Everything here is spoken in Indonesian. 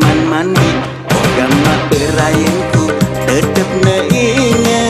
man mandi Gama berayinku tetap neingat.